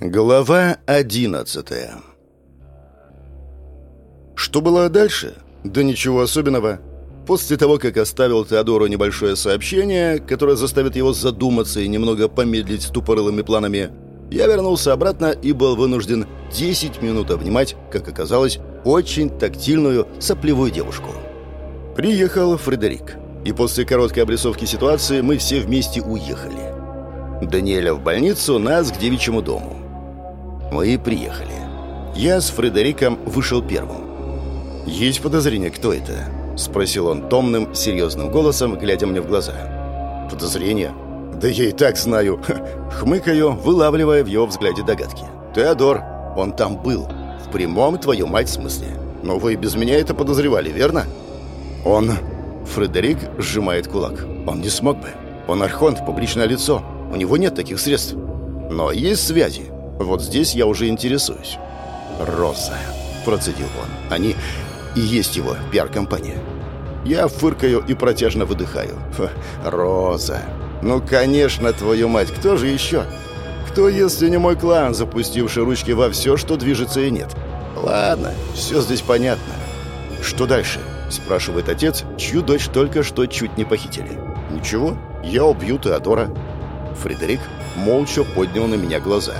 Глава одиннадцатая Что было дальше? Да ничего особенного. После того, как оставил Теодору небольшое сообщение, которое заставит его задуматься и немного помедлить с тупорылыми планами, я вернулся обратно и был вынужден 10 минут обнимать, как оказалось, очень тактильную соплевую девушку. Приехал Фредерик, и после короткой обрисовки ситуации мы все вместе уехали. Даниэля в больницу, нас к девичьему дому. Мы приехали. Я с Фредериком вышел первым. «Есть подозрение, кто это?» — спросил он томным, серьезным голосом, глядя мне в глаза. «Подозрение? Да я и так знаю!» Хмыкаю, вылавливая в его взгляде догадки. «Теодор, он там был. В прямом, твою мать, смысле. Но вы без меня это подозревали, верно?» «Он...» Фредерик сжимает кулак. «Он не смог бы. Он архонт, публичное лицо. У него нет таких средств. Но есть связи. Вот здесь я уже интересуюсь. «Роза», — процедил он. «Они и есть его пиар-компания». Я фыркаю и протяжно выдыхаю. «Роза! Ну, конечно, твою мать, кто же еще? Кто, если не мой клан, запустивший ручки во все, что движется и нет? Ладно, все здесь понятно. Что дальше?» — спрашивает отец, чью дочь только что чуть не похитили. «Ничего, я убью Теодора». Фредерик молча поднял на меня глаза.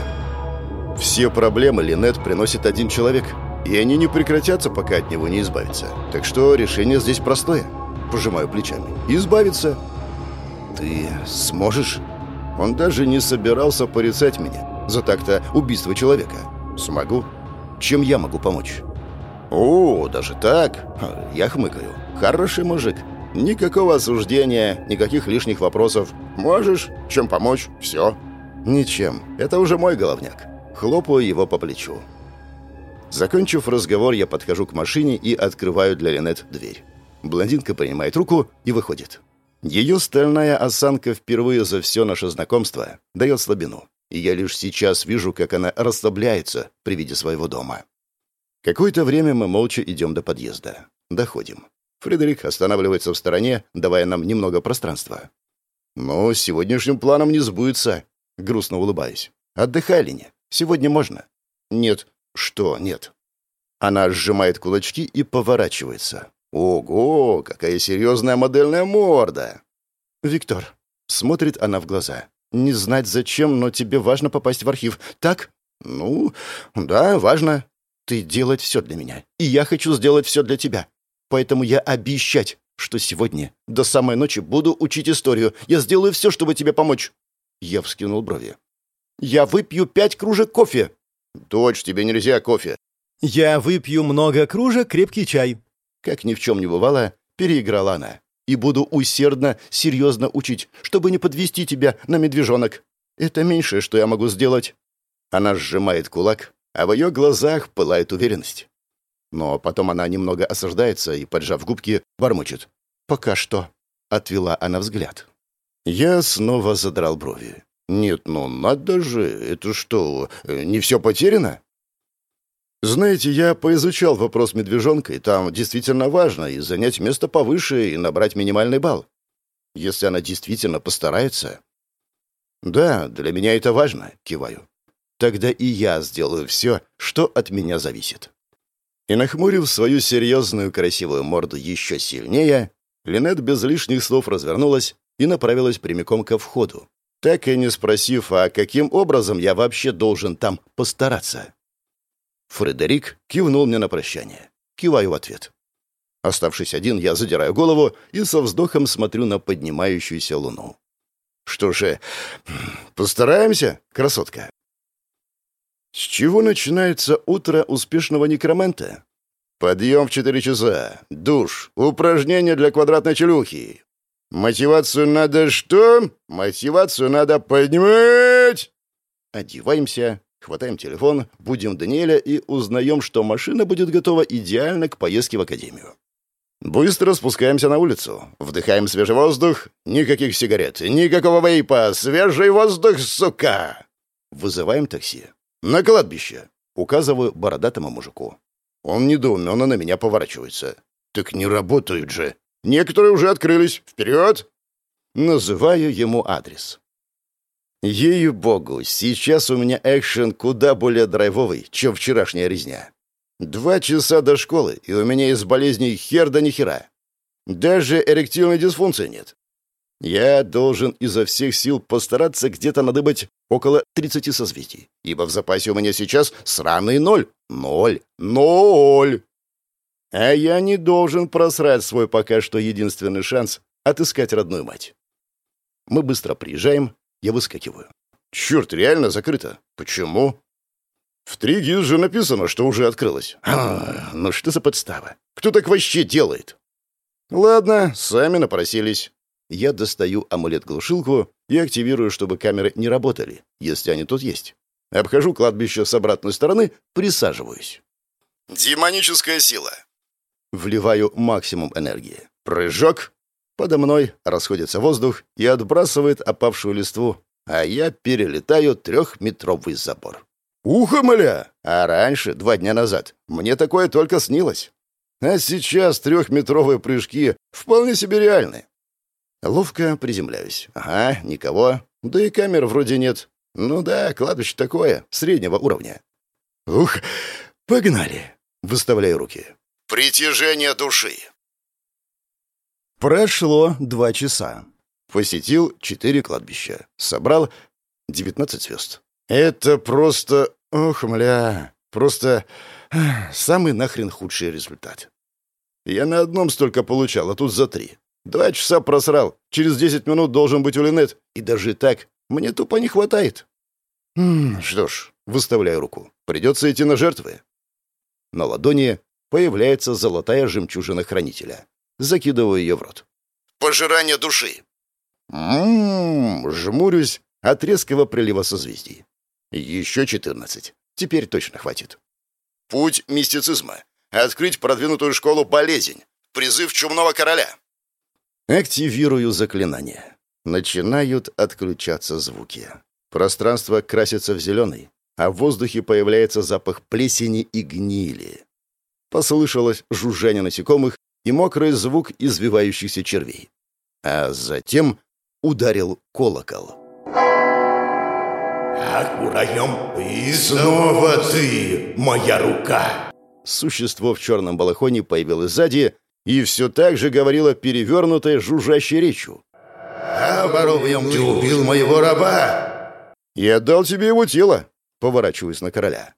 Все проблемы Линет приносит один человек, и они не прекратятся, пока от него не избавиться. Так что решение здесь простое. Пожимаю плечами. Избавиться. Ты сможешь? Он даже не собирался порицать меня за так-то убийство человека. Смогу. Чем я могу помочь? О, даже так? Я хмыкаю. Хороший мужик. Никакого осуждения, никаких лишних вопросов. Можешь? Чем помочь? Все. Ничем. Это уже мой головняк. Хлопаю его по плечу. Закончив разговор, я подхожу к машине и открываю для Линет дверь. Блондинка принимает руку и выходит. Ее стальная осанка впервые за все наше знакомство дает слабину, и я лишь сейчас вижу, как она расслабляется при виде своего дома. Какое-то время мы молча идем до подъезда. Доходим. Фредерик останавливается в стороне, давая нам немного пространства. «Но сегодняшним планом не сбудется», — грустно улыбаюсь. «Отдыхай, Леня. Сегодня можно?» «Нет». «Что нет?» Она сжимает кулачки и поворачивается. «Ого, какая серьезная модельная морда!» «Виктор», — смотрит она в глаза. «Не знать зачем, но тебе важно попасть в архив, так?» «Ну, да, важно. Ты делать все для меня, и я хочу сделать все для тебя. Поэтому я обещать, что сегодня до самой ночи буду учить историю. Я сделаю все, чтобы тебе помочь». Я вскинул брови. Я выпью пять кружек кофе». «Дочь, тебе нельзя кофе». «Я выпью много кружек крепкий чай». Как ни в чем не бывало, переиграла она. «И буду усердно, серьезно учить, чтобы не подвести тебя на медвежонок. Это меньшее, что я могу сделать». Она сжимает кулак, а в ее глазах пылает уверенность. Но потом она немного осаждается и, поджав губки, бормочет. «Пока что», — отвела она взгляд. Я снова задрал брови. «Нет, ну надо же, это что, не все потеряно?» «Знаете, я поизучал вопрос медвежонка, и там действительно важно и занять место повыше, и набрать минимальный балл. Если она действительно постарается...» «Да, для меня это важно», — киваю. «Тогда и я сделаю все, что от меня зависит». И нахмурив свою серьезную красивую морду еще сильнее, Линет без лишних слов развернулась и направилась прямиком ко входу, так и не спросив, а каким образом я вообще должен там постараться. Фредерик кивнул мне на прощание. Киваю в ответ. Оставшись один, я задираю голову и со вздохом смотрю на поднимающуюся луну. Что же, постараемся, красотка? С чего начинается утро успешного некроманта? Подъем в четыре часа, душ, упражнения для квадратной челюхи, Мотивацию надо что? Мотивацию надо поднимать! Одеваемся, хватаем телефон, будем Даниэля и узнаем, что машина будет готова идеально к поездке в академию. Быстро спускаемся на улицу, вдыхаем свежий воздух, никаких сигарет, никакого вейпа, свежий воздух, сука! Вызываем такси. На кладбище. Указываю бородатому мужику. Он недоуменно на меня поворачивается. Так не работают же. Некоторые уже открылись. Вперед!» Называю ему адрес. Ею-богу, сейчас у меня экшен куда более драйвовый, чем вчерашняя резня. Два часа до школы, и у меня из болезней хер да ни хера. Даже эректильной дисфункции нет. Я должен изо всех сил постараться где-то надыбать около 30 созвездий, ибо в запасе у меня сейчас сраный ноль. Ноль. Ноль. А я не должен просрать свой пока что единственный шанс отыскать родную мать. Мы быстро приезжаем, я выскакиваю. Черт, реально закрыто. Почему? В три гиз же написано, что уже открылось. А, ну что за подстава? Кто так вообще делает? Ладно, сами напросились. Я достаю амулет-глушилку и активирую, чтобы камеры не работали, если они тут есть. Обхожу кладбище с обратной стороны, присаживаюсь. Демоническая сила. Вливаю максимум энергии. Прыжок. Подо мной расходится воздух и отбрасывает опавшую листву, а я перелетаю трехметровый забор. Ухо мля! А раньше, два дня назад, мне такое только снилось. А сейчас трехметровые прыжки вполне себе реальны. Ловко приземляюсь. Ага, никого. Да и камер вроде нет. Ну да, кладбище такое, среднего уровня. Ух, погнали. Выставляю руки. Притяжение души. Прошло два часа. Посетил четыре кладбища. Собрал девятнадцать звезд. Это просто... Ох, мля... Просто... Самый нахрен худший результат. Я на одном столько получал, а тут за три. Два часа просрал. Через десять минут должен быть у Линет. И даже так мне тупо не хватает. Что ж, выставляю руку. Придется идти на жертвы. На ладони появляется золотая жемчужина хранителя. Закидываю ее в рот. Пожирание души. Ммм, жмурюсь от резкого прилива созвездий. Еще четырнадцать. Теперь точно хватит. Путь мистицизма. Открыть продвинутую школу болезнь. Призыв чумного короля. Активирую заклинание. Начинают отключаться звуки. Пространство красится в зеленый, а в воздухе появляется запах плесени и гнили. Послышалось жужжание насекомых и мокрый звук извивающихся червей. А затем ударил колокол. «Акураем, и снова ты, моя рука!» Существо в черном балахоне появилось сзади и все так же говорило перевернутой жужжащей речью. «А, Воробьем, ты убил моего раба!» «Я дал тебе его тело», — поворачиваясь на короля.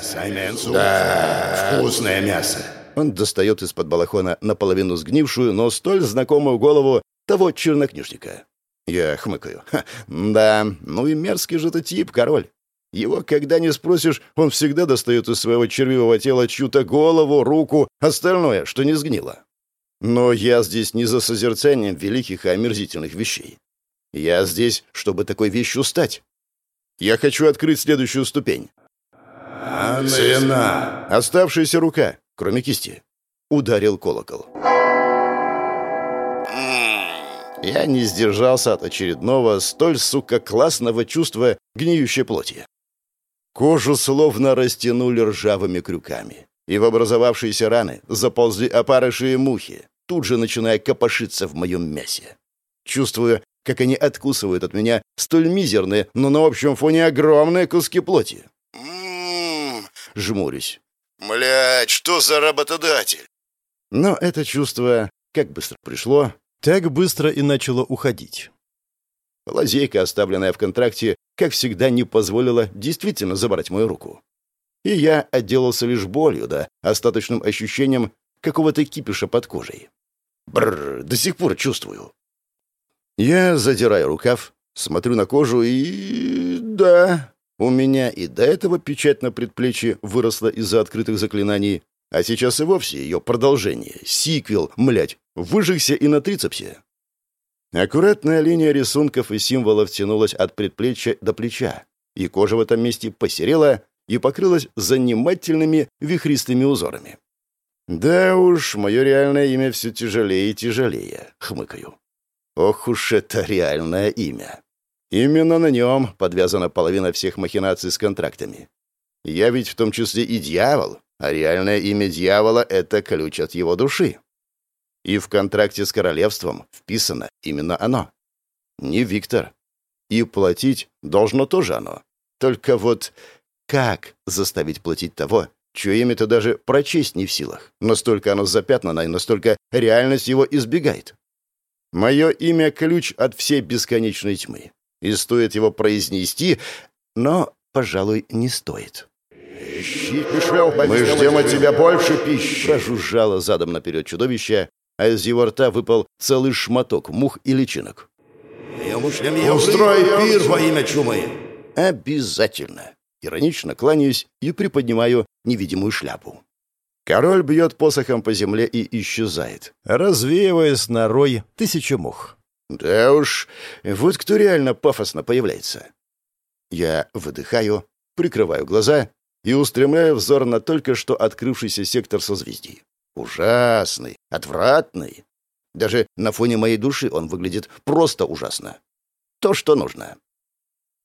«Сайменсу, да, вкусное мясо!» Он достает из-под балахона наполовину сгнившую, но столь знакомую голову того чернокнижника. Я хмыкаю. да, ну и мерзкий же ты тип, король. Его, когда не спросишь, он всегда достает из своего червивого тела чью-то голову, руку, остальное, что не сгнило. Но я здесь не за созерцанием великих и омерзительных вещей. Я здесь, чтобы такой вещью стать. Я хочу открыть следующую ступень. Цена. Оставшаяся рука, кроме кисти. Ударил колокол. Я не сдержался от очередного, столь, сука, классного чувства гниющей плоти. Кожу словно растянули ржавыми крюками, и в образовавшиеся раны заползли опарыши и мухи, тут же начиная копошиться в моем мясе. Чувствую, как они откусывают от меня столь мизерные, но на общем фоне огромные куски плоти. Жмурюсь. Млять, что за работодатель? Но это чувство как быстро пришло, так быстро и начало уходить. Лазейка, оставленная в контракте, как всегда, не позволила действительно забрать мою руку. И я отделался лишь болью, да, остаточным ощущением какого-то кипиша под кожей. Бррр, до сих пор чувствую. Я задираю рукав, смотрю на кожу и... да, у меня и до этого печать на предплечье выросла из-за открытых заклинаний, а сейчас и вовсе ее продолжение, сиквел, млять, выжигся и на трицепсе. Аккуратная линия рисунков и символов тянулась от предплечья до плеча, и кожа в этом месте посерела и покрылась занимательными вихристыми узорами. «Да уж, мое реальное имя все тяжелее и тяжелее», — хмыкаю. «Ох уж это реальное имя!» Именно на нем подвязана половина всех махинаций с контрактами. Я ведь в том числе и дьявол, а реальное имя дьявола — это ключ от его души. И в контракте с королевством вписано именно оно. Не Виктор. И платить должно тоже оно. Только вот как заставить платить того, чье имя ты даже прочесть не в силах? Настолько оно запятнано и настолько реальность его избегает. Мое имя — ключ от всей бесконечной тьмы. И стоит его произнести, но, пожалуй, не стоит. Мы ждем от тебя больше пищи. Прожужжало задом наперед чудовище, а из его рта выпал целый шматок мух и личинок. Устрой пир во имя чумы. Обязательно. Иронично кланяюсь и приподнимаю невидимую шляпу. Король бьет посохом по земле и исчезает, развеиваясь на рой тысячи мух. Да уж, вот кто реально пафосно появляется. Я выдыхаю, прикрываю глаза и устремляю взор на только что открывшийся сектор созвездий. Ужасный, отвратный. Даже на фоне моей души он выглядит просто ужасно. То, что нужно.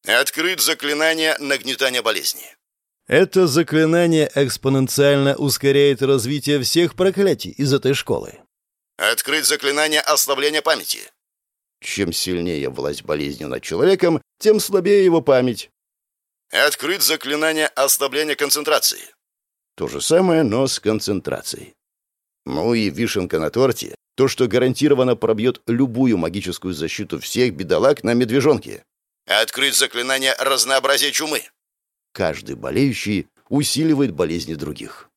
Открыть заклинание нагнетания болезни. Это заклинание экспоненциально ускоряет развитие всех проклятий из этой школы. Открыть заклинание ослабления памяти. Чем сильнее власть болезни над человеком, тем слабее его память. Открыть заклинание ослабления концентрации. То же самое, но с концентрацией. Ну и вишенка на торте — то, что гарантированно пробьет любую магическую защиту всех бедолаг на медвежонке. Открыть заклинание разнообразия чумы. Каждый болеющий усиливает болезни других.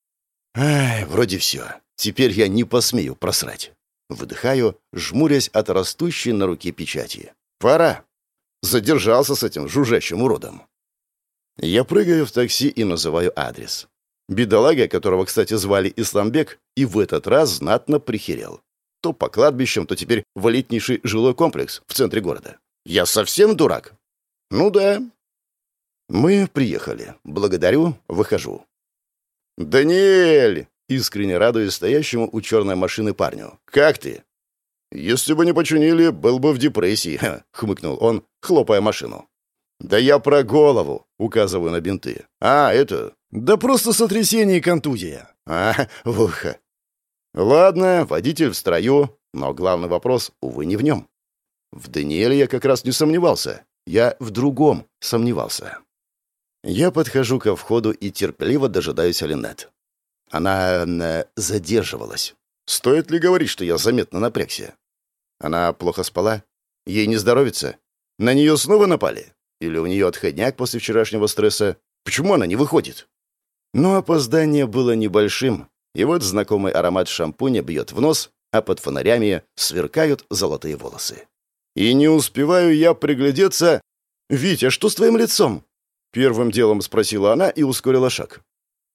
Ай, вроде все. Теперь я не посмею просрать. Выдыхаю, жмурясь от растущей на руке печати. Пора. Задержался с этим жужжащим уродом. Я прыгаю в такси и называю адрес. Бедолага, которого, кстати, звали Исламбек, и в этот раз знатно прихерел. То по кладбищам, то теперь в элитнейший жилой комплекс в центре города. Я совсем дурак? Ну да. Мы приехали. Благодарю, выхожу. «Даниэль!» — искренне радуясь стоящему у черной машины парню. «Как ты?» «Если бы не починили, был бы в депрессии», — хмыкнул он, хлопая машину. «Да я про голову», — указываю на бинты. «А, это...» «Да просто сотрясение и контузия». «А, ухо». «Ладно, водитель в строю, но главный вопрос, увы, не в нем». В Даниэле я как раз не сомневался. Я в другом сомневался. Я подхожу ко входу и терпеливо дожидаюсь Алинет. Она э, задерживалась. Стоит ли говорить, что я заметно напрягся? Она плохо спала? Ей не здоровится? На нее снова напали? Или у нее отходняк после вчерашнего стресса? Почему она не выходит? Но опоздание было небольшим, и вот знакомый аромат шампуня бьет в нос, а под фонарями сверкают золотые волосы. И не успеваю я приглядеться... «Витя, что с твоим лицом?» Первым делом спросила она и ускорила шаг.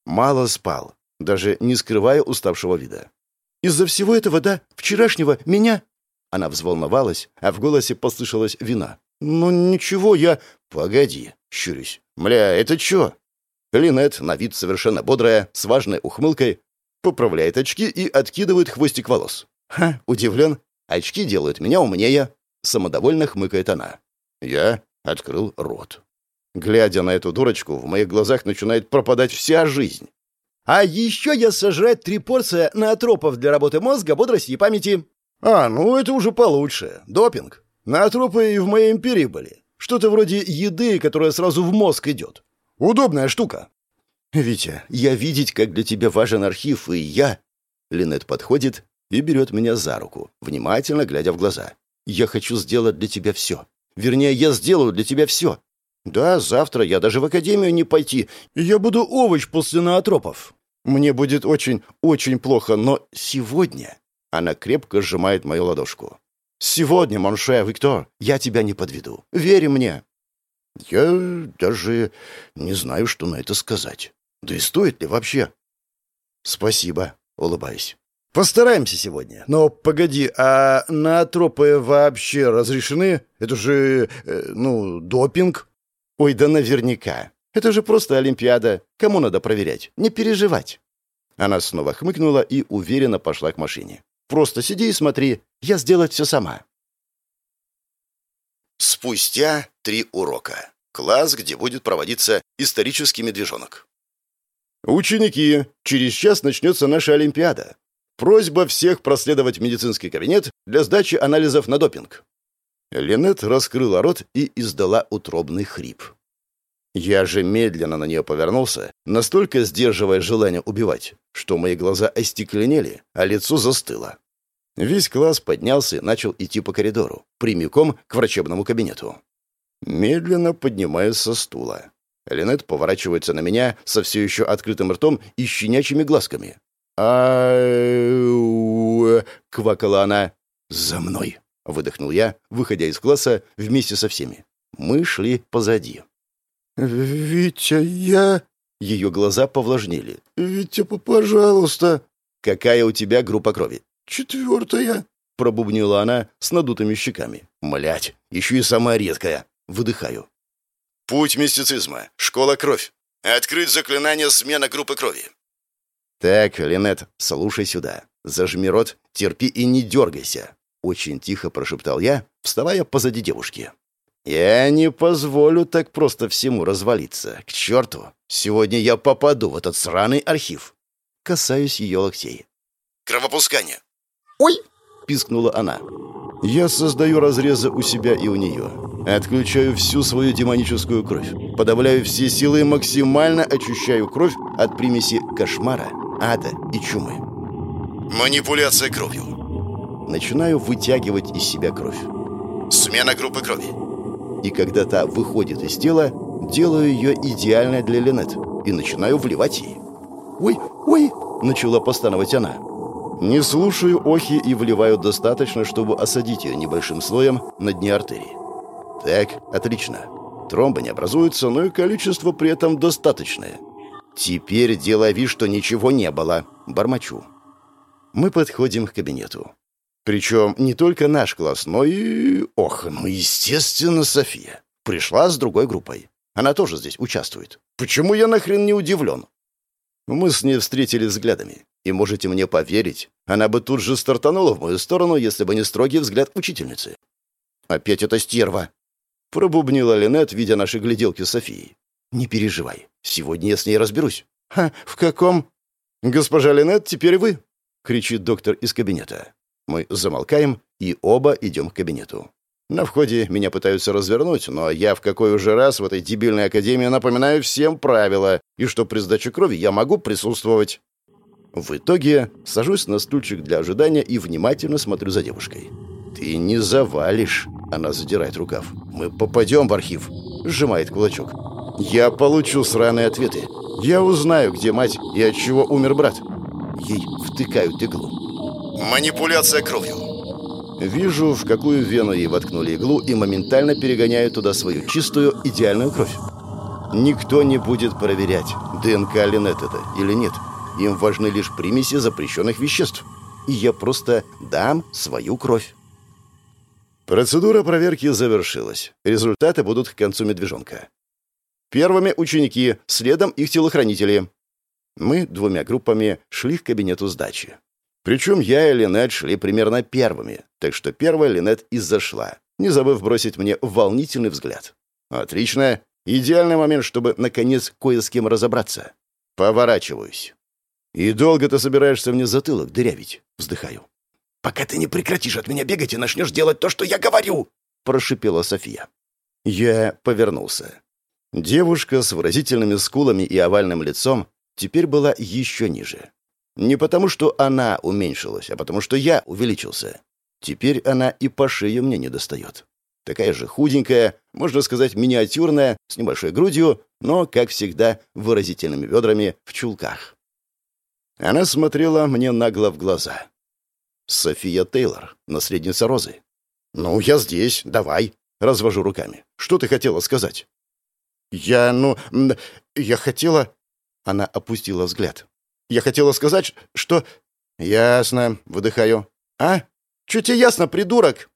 Мало спал, даже не скрывая уставшего вида. «Из-за всего этого, да? Вчерашнего? Меня?» Она взволновалась, а в голосе послышалась вина. «Ну ничего, я...» «Погоди», — щурюсь. «Мля, это чё?» Линет, на вид совершенно бодрая, с важной ухмылкой, поправляет очки и откидывает хвостик волос. «Ха, удивлен. Очки делают меня умнее». Самодовольно хмыкает она. Я открыл рот. Глядя на эту дурочку, в моих глазах начинает пропадать вся жизнь. А еще я сожрать три порции наотропов для работы мозга, бодрости и памяти. А, ну это уже получше. Допинг. Наотропы и в моей империи были. Что-то вроде еды, которая сразу в мозг идет. Удобная штука. Витя, я видеть, как для тебя важен архив, и я... Линет подходит и берет меня за руку, внимательно глядя в глаза. Я хочу сделать для тебя все. Вернее, я сделаю для тебя все. Да, завтра я даже в академию не пойти. Я буду овощ после наотропов. Мне будет очень, очень плохо, но сегодня... Она крепко сжимает мою ладошку. Сегодня, Монше Виктор, я тебя не подведу. Верь мне. Я даже не знаю, что на это сказать. Да и стоит ли вообще? Спасибо, улыбаюсь. Постараемся сегодня. Но погоди, а наотропы вообще разрешены? Это же, э, ну, допинг? Ой, да наверняка. Это же просто Олимпиада. Кому надо проверять? Не переживать. Она снова хмыкнула и уверенно пошла к машине. Просто сиди и смотри. Я сделать все сама. Спустя три урока. Класс, где будет проводиться исторический медвежонок. «Ученики, через час начнется наша Олимпиада. Просьба всех проследовать в медицинский кабинет для сдачи анализов на допинг». Линет раскрыла рот и издала утробный хрип. Я же медленно на нее повернулся, настолько сдерживая желание убивать, что мои глаза остекленели, а лицо застыло. Весь класс поднялся и начал идти по коридору, прямиком к врачебному кабинету. Медленно поднимаюсь со стула. Линет поворачивается на меня со все еще открытым ртом и щенячьими глазками. а квакала она. «За мной!» — выдохнул я, выходя из класса вместе со всеми. Мы шли позади. «Витя, я...» Ее глаза повлажнели. «Витя, пожалуйста...» «Какая у тебя группа крови?» «Четвертая», — пробубнила она с надутыми щеками. «Млять, еще и самая редкая». Выдыхаю. «Путь мистицизма. Школа кровь. Открыть заклинание смена группы крови». «Так, Линет, слушай сюда. Зажми рот, терпи и не дергайся», — очень тихо прошептал я, вставая позади девушки. «Я не позволю так просто всему развалиться. К черту! Сегодня я попаду в этот сраный архив». Касаюсь ее локтей. «Кровопускание!» «Ой!» — пискнула она. Я создаю разрезы у себя и у нее. Отключаю всю свою демоническую кровь. Подавляю все силы и максимально очищаю кровь от примеси кошмара, ада и чумы. Манипуляция кровью. Начинаю вытягивать из себя кровь. Смена группы крови. И когда та выходит из тела, делаю ее идеальной для Ленет и начинаю вливать ей. «Ой, ой!» — начала постановать она. Не слушаю охи и вливаю достаточно, чтобы осадить ее небольшим слоем на дне артерии. Так, отлично. Тромбы не образуются, но и количество при этом достаточное. Теперь делай вид, что ничего не было. Бормочу. Мы подходим к кабинету. Причем не только наш класс, но и... Ох, ну, естественно, София. Пришла с другой группой. Она тоже здесь участвует. Почему я нахрен не удивлен? Мы с ней встретились взглядами. И можете мне поверить, она бы тут же стартанула в мою сторону, если бы не строгий взгляд учительницы. «Опять эта стерва!» Пробубнила Линет, видя наши гляделки с Софией. «Не переживай, сегодня я с ней разберусь». «Ха, в каком?» «Госпожа Линет, теперь вы!» — кричит доктор из кабинета. Мы замолкаем и оба идем к кабинету. На входе меня пытаются развернуть, но я в какой уже раз в этой дебильной академии напоминаю всем правила, и что при сдаче крови я могу присутствовать. В итоге сажусь на стульчик для ожидания и внимательно смотрю за девушкой. «Ты не завалишь!» — она задирает рукав. «Мы попадем в архив!» — сжимает кулачок. «Я получу сраные ответы. Я узнаю, где мать и от чего умер брат». Ей втыкают иглу. «Манипуляция кровью!» Вижу, в какую вену ей воткнули иглу и моментально перегоняю туда свою чистую, идеальную кровь. Никто не будет проверять, ДНК Линет это или нет. Им важны лишь примеси запрещенных веществ. И я просто дам свою кровь. Процедура проверки завершилась. Результаты будут к концу медвежонка. Первыми ученики, следом их телохранители. Мы двумя группами шли к кабинету сдачи. Причем я и Линет шли примерно первыми, так что первая Линет и зашла, не забыв бросить мне волнительный взгляд. Отлично. Идеальный момент, чтобы, наконец, кое с кем разобраться. Поворачиваюсь. «И долго ты собираешься мне затылок дырявить?» Вздыхаю. «Пока ты не прекратишь от меня бегать и начнешь делать то, что я говорю!» Прошипела София. Я повернулся. Девушка с выразительными скулами и овальным лицом теперь была еще ниже. Не потому, что она уменьшилась, а потому, что я увеличился. Теперь она и по шее мне не достает. Такая же худенькая, можно сказать, миниатюрная, с небольшой грудью, но, как всегда, выразительными бедрами в чулках. Она смотрела мне нагло в глаза. «София Тейлор, наследница Розы». «Ну, я здесь, давай», — развожу руками. «Что ты хотела сказать?» «Я, ну, я хотела...» Она опустила взгляд. «Я хотела сказать, что...» «Ясно», — выдыхаю. «А? Чё тебе ясно, придурок?»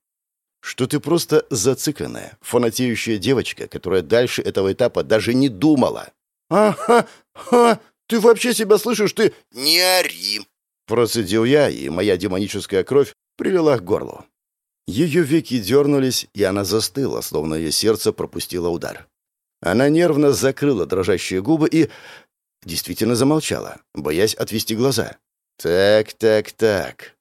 «Что ты просто зацикленная, фанатеющая девочка, которая дальше этого этапа даже не думала». «Ага, ха, ты вообще себя слышишь? Ты...» «Не ори!» Процедил я, и моя демоническая кровь прилила к горлу. Ее веки дернулись, и она застыла, словно ее сердце пропустило удар. Она нервно закрыла дрожащие губы и... действительно замолчала, боясь отвести глаза. «Так, так, так.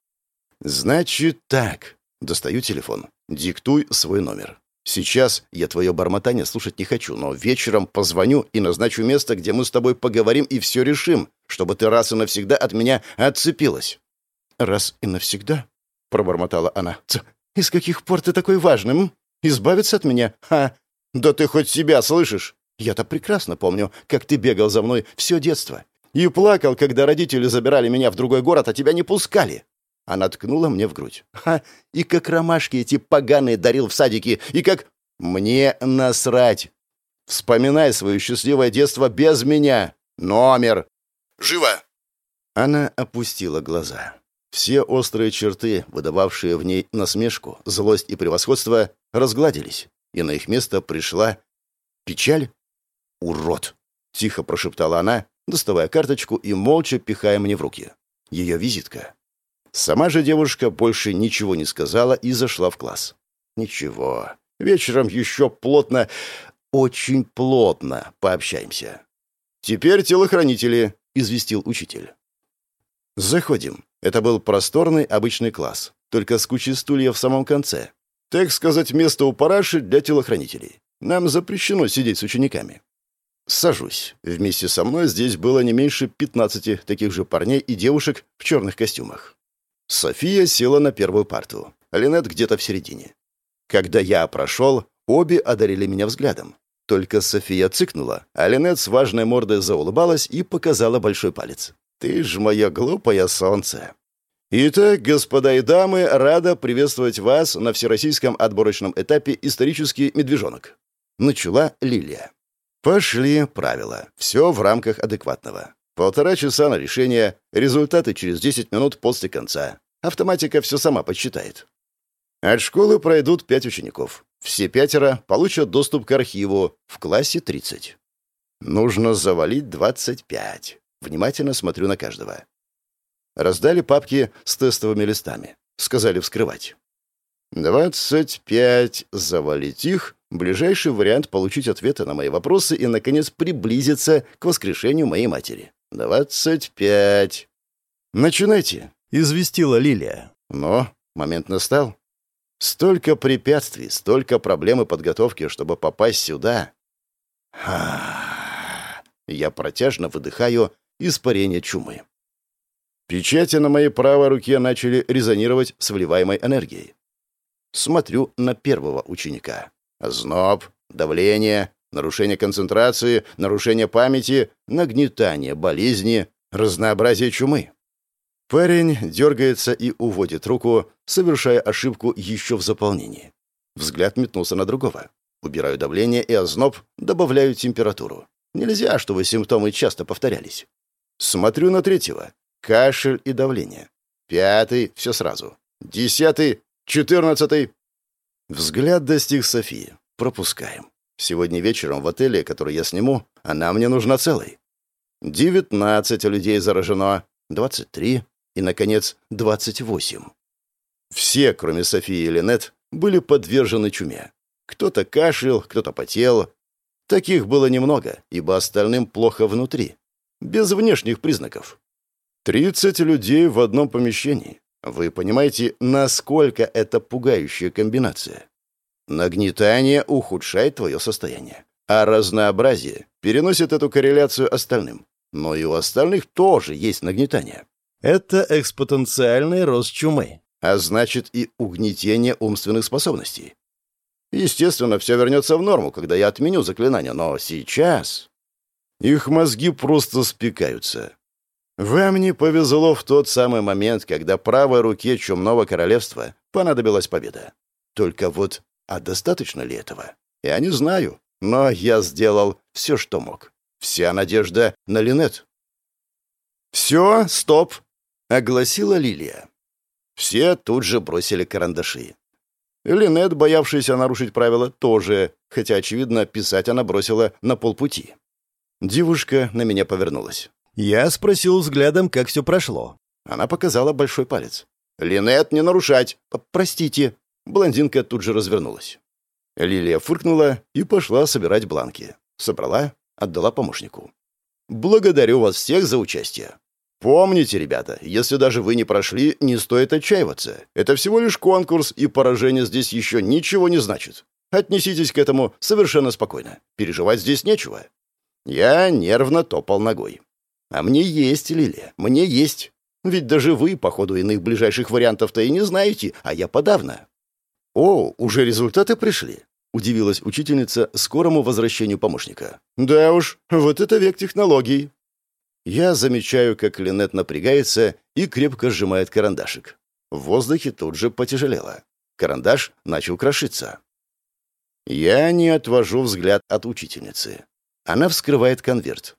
Значит так. Достаю телефон. Диктуй свой номер. Сейчас я твое бормотание слушать не хочу, но вечером позвоню и назначу место, где мы с тобой поговорим и все решим, чтобы ты раз и навсегда от меня отцепилась». «Раз и навсегда?» — пробормотала она. «Ц, из каких пор ты такой важным? Избавиться от меня? Ха! Да ты хоть себя слышишь? Я-то прекрасно помню, как ты бегал за мной все детство. И плакал, когда родители забирали меня в другой город, а тебя не пускали. Она ткнула мне в грудь. Ха! И как ромашки эти поганые дарил в садике, и как... Мне насрать. Вспоминай свое счастливое детство без меня. Номер. Живо!» Она опустила глаза. Все острые черты, выдававшие в ней насмешку, злость и превосходство, разгладились, и на их место пришла печаль. «Урод!» — тихо прошептала она, доставая карточку и молча пихая мне в руки. Ее визитка. Сама же девушка больше ничего не сказала и зашла в класс. «Ничего. Вечером еще плотно, очень плотно пообщаемся». «Теперь телохранители», — известил учитель. «Заходим. Это был просторный обычный класс, только с кучей стульев в самом конце. Так сказать, место у параши для телохранителей. Нам запрещено сидеть с учениками. Сажусь. Вместе со мной здесь было не меньше 15 таких же парней и девушек в черных костюмах. София села на первую парту, Линет где-то в середине. Когда я прошел, обе одарили меня взглядом. Только София цыкнула, а Линет с важной мордой заулыбалась и показала большой палец. «Ты ж мое глупое солнце!» Итак, господа и дамы, рада приветствовать вас на всероссийском отборочном этапе «Исторический медвежонок». Начала Лилия. Пошли правила. Все в рамках адекватного. Полтора часа на решение, результаты через 10 минут после конца. Автоматика все сама подсчитает. От школы пройдут пять учеников. Все пятеро получат доступ к архиву в классе 30. Нужно завалить 25. Внимательно смотрю на каждого. Раздали папки с тестовыми листами. Сказали вскрывать. «Двадцать пять. Завалить их. Ближайший вариант — получить ответы на мои вопросы и, наконец, приблизиться к воскрешению моей матери. Двадцать пять. «Начинайте», — известила Лилия. Но момент настал. Столько препятствий, столько проблем и подготовки, чтобы попасть сюда. Я протяжно выдыхаю испарение чумы. Печати на моей правой руке начали резонировать с вливаемой энергией. Смотрю на первого ученика. Зноб, давление, нарушение концентрации, нарушение памяти, нагнетание болезни, разнообразие чумы. Парень дергается и уводит руку, совершая ошибку еще в заполнении. Взгляд метнулся на другого. Убираю давление и озноб, добавляю температуру. Нельзя, чтобы симптомы часто повторялись. Смотрю на третьего. Кашель и давление. Пятый — все сразу. Десятый, четырнадцатый. Взгляд достиг Софии. Пропускаем. Сегодня вечером в отеле, который я сниму, она мне нужна целой. Девятнадцать людей заражено, двадцать три и, наконец, двадцать восемь. Все, кроме Софии и Линет, были подвержены чуме. Кто-то кашлял, кто-то потел. Таких было немного, ибо остальным плохо внутри, без внешних признаков. Тридцать людей в одном помещении. Вы понимаете, насколько это пугающая комбинация? Нагнетание ухудшает твое состояние, а разнообразие переносит эту корреляцию остальным. Но и у остальных тоже есть нагнетание. Это экспотенциальный рост чумы, а значит и угнетение умственных способностей. Естественно, все вернется в норму, когда я отменю заклинание, но сейчас... Их мозги просто спекаются. Вам не повезло в тот самый момент, когда правой руке Чумного Королевства понадобилась победа. Только вот, а достаточно ли этого? Я не знаю, но я сделал все, что мог. Вся надежда на Линет. «Все, стоп!» — огласила Лилия. Все тут же бросили карандаши. Линет, боявшаяся нарушить правила, тоже, хотя, очевидно, писать она бросила на полпути. Девушка на меня повернулась. Я спросил взглядом, как все прошло. Она показала большой палец. «Линет, не нарушать!» «Простите». Блондинка тут же развернулась. Лилия фыркнула и пошла собирать бланки. Собрала, отдала помощнику. «Благодарю вас всех за участие». Помните, ребята, если даже вы не прошли, не стоит отчаиваться. Это всего лишь конкурс, и поражение здесь еще ничего не значит. Отнеситесь к этому совершенно спокойно. Переживать здесь нечего. Я нервно топал ногой. А мне есть, Лилия, мне есть. Ведь даже вы, по ходу иных ближайших вариантов-то и не знаете, а я подавно. О, уже результаты пришли. Удивилась учительница скорому возвращению помощника. «Да уж, вот это век технологий!» Я замечаю, как Линет напрягается и крепко сжимает карандашик. В воздухе тут же потяжелело. Карандаш начал крошиться. Я не отвожу взгляд от учительницы. Она вскрывает конверт.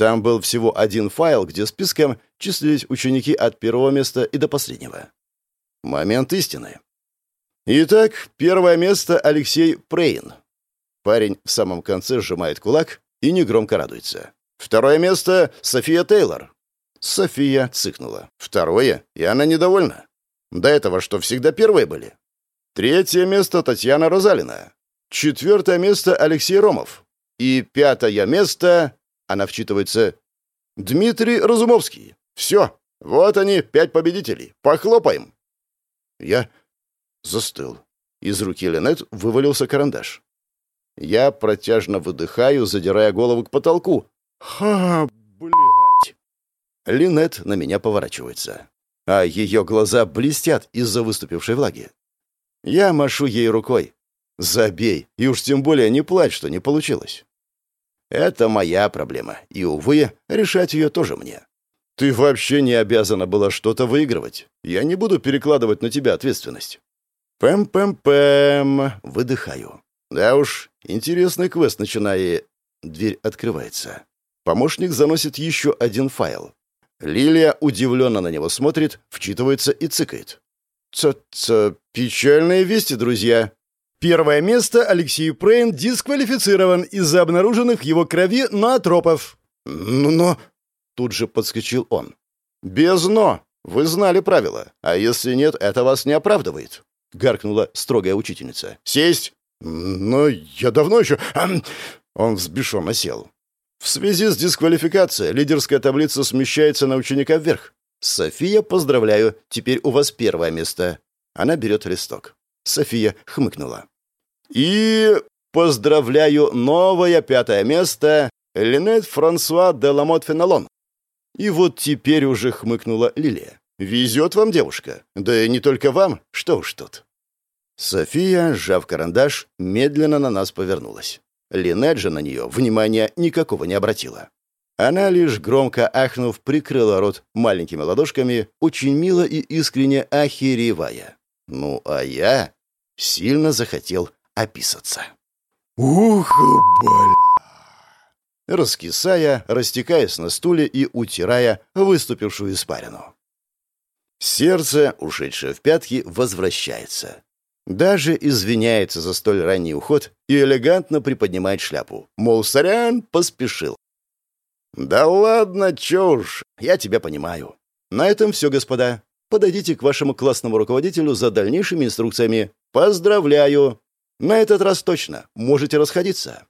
Там был всего один файл, где списком числились ученики от первого места и до последнего. Момент истины. Итак, первое место Алексей Прейн. Парень в самом конце сжимает кулак и негромко радуется. Второе место София Тейлор. София цыкнула. Второе, и она недовольна. До этого что, всегда первые были? Третье место Татьяна Розалина. Четвертое место Алексей Ромов. И пятое место, она вчитывается, Дмитрий Разумовский. Все, вот они, пять победителей. Похлопаем. Я Застыл. Из руки Линет вывалился карандаш. Я протяжно выдыхаю, задирая голову к потолку. «Ха, блядь!» Линет на меня поворачивается, а ее глаза блестят из-за выступившей влаги. Я машу ей рукой. «Забей, и уж тем более не плачь, что не получилось». Это моя проблема, и, увы, решать ее тоже мне. Ты вообще не обязана была что-то выигрывать. Я не буду перекладывать на тебя ответственность. «Пэм-пэм-пэм!» Выдыхаю. «Да уж, интересный квест, начиная...» Дверь открывается. Помощник заносит еще один файл. Лилия удивленно на него смотрит, вчитывается и цыкает. «Ц-ц... Печальные вести, друзья!» Первое место Алексей Прейн дисквалифицирован из-за обнаруженных в его крови ноотропов. «Но...» «Ну, Тут же подскочил он. «Без «но». Вы знали правила. А если нет, это вас не оправдывает. — гаркнула строгая учительница. «Сесть!» «Но я давно еще...» Он взбешенно сел. «В связи с дисквалификацией лидерская таблица смещается на ученика вверх. София, поздравляю, теперь у вас первое место». Она берет листок. София хмыкнула. «И поздравляю, новое пятое место Линет Франсуа де Ламот Феналон». И вот теперь уже хмыкнула Лилия. «Везет вам, девушка. Да и не только вам, что уж тут». София, сжав карандаш, медленно на нас повернулась. Линет же на нее внимания никакого не обратила. Она лишь громко ахнув, прикрыла рот маленькими ладошками, очень мило и искренне охеревая. Ну, а я сильно захотел описаться. «Ух, бля!» Раскисая, растекаясь на стуле и утирая выступившую испарину. Сердце, ушедшее в пятки, возвращается. Даже извиняется за столь ранний уход и элегантно приподнимает шляпу. Мол, сорян, поспешил. «Да ладно, чё уж, я тебя понимаю. На этом все, господа. Подойдите к вашему классному руководителю за дальнейшими инструкциями. Поздравляю! На этот раз точно. Можете расходиться».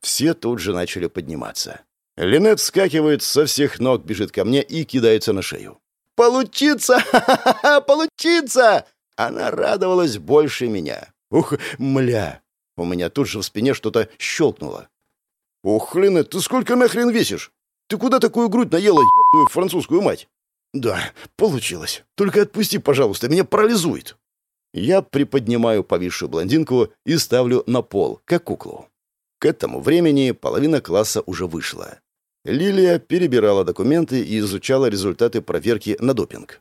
Все тут же начали подниматься. Линет вскакивает со всех ног, бежит ко мне и кидается на шею. Получится! Ха-ха-ха! Получится!» Она радовалась больше меня. «Ух, мля!» У меня тут же в спине что-то щелкнуло. «Ух, Лена, ты сколько нахрен весишь? Ты куда такую грудь наела, твою французскую мать?» «Да, получилось. Только отпусти, пожалуйста, меня парализует». Я приподнимаю повисшую блондинку и ставлю на пол, как куклу. К этому времени половина класса уже вышла. Лилия перебирала документы и изучала результаты проверки на допинг.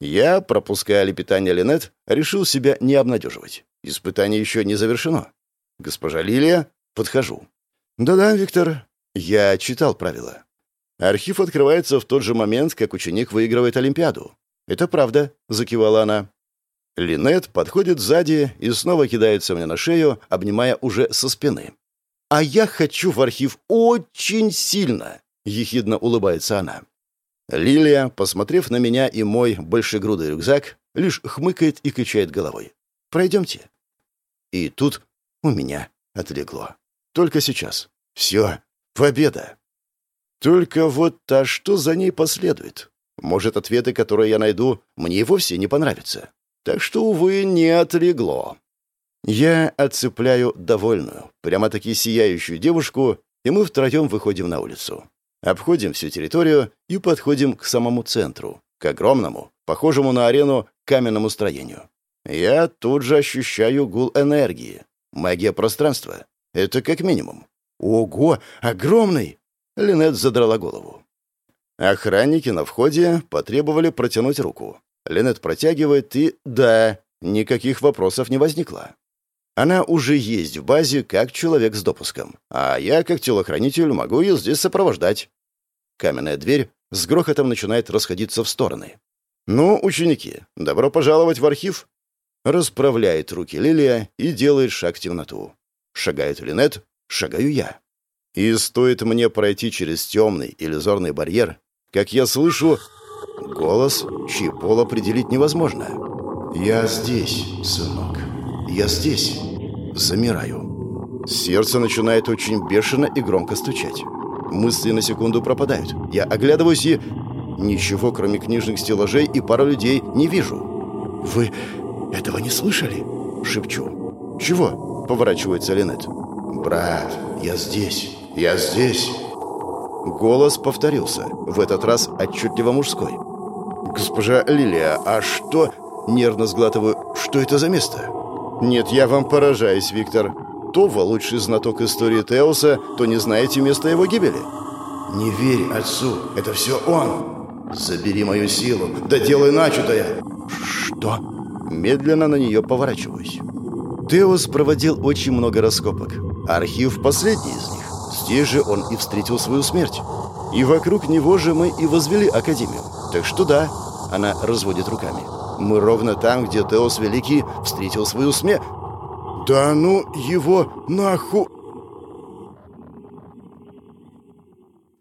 Я, пропуская лепетание Линет, решил себя не обнадеживать. Испытание еще не завершено. Госпожа Лилия, подхожу. Да-да, Виктор, я читал правила. Архив открывается в тот же момент, как ученик выигрывает Олимпиаду. Это правда, закивала она. Линет подходит сзади и снова кидается мне на шею, обнимая уже со спины. «А я хочу в архив очень сильно!» — ехидно улыбается она. Лилия, посмотрев на меня и мой большегрудый рюкзак, лишь хмыкает и качает головой. «Пройдемте». И тут у меня отлегло. Только сейчас. Все, победа. Только вот а что за ней последует? Может, ответы, которые я найду, мне вовсе не понравятся. Так что, увы, не отлегло. Я отцепляю довольную, прямо-таки сияющую девушку, и мы втроем выходим на улицу. Обходим всю территорию и подходим к самому центру, к огромному, похожему на арену, каменному строению. Я тут же ощущаю гул энергии. Магия пространства. Это как минимум. Ого, огромный! Линет задрала голову. Охранники на входе потребовали протянуть руку. Линет протягивает, и да, никаких вопросов не возникло. Она уже есть в базе как человек с допуском, а я, как телохранитель, могу ее здесь сопровождать. Каменная дверь с грохотом начинает расходиться в стороны. «Ну, ученики, добро пожаловать в архив!» Расправляет руки Лилия и делает шаг в темноту. Шагает Линет, шагаю я. И стоит мне пройти через темный иллюзорный барьер, как я слышу голос, чей пол определить невозможно. «Я здесь, сынок. Я здесь». Замираю. Сердце начинает очень бешено и громко стучать. Мысли на секунду пропадают. Я оглядываюсь и... Ничего, кроме книжных стеллажей и пары людей, не вижу. «Вы этого не слышали?» — шепчу. «Чего?» — поворачивается Линет. «Брат, я здесь. Я здесь». Голос повторился, в этот раз отчетливо мужской. «Госпожа Лилия, а что...» Нервно сглатываю. «Что это за место?» «Нет, я вам поражаюсь, Виктор. То вы лучший знаток истории Теоса, то не знаете места его гибели». «Не верь отцу, это все он. Забери мою силу, да делай начатое». «Что?» Медленно на нее поворачиваюсь. Теос проводил очень много раскопок. Архив последний из них. Здесь же он и встретил свою смерть. И вокруг него же мы и возвели Академию. Так что да, она разводит руками. Мы ровно там, где Теос Великий встретил свою смерть. «Да ну его наху...»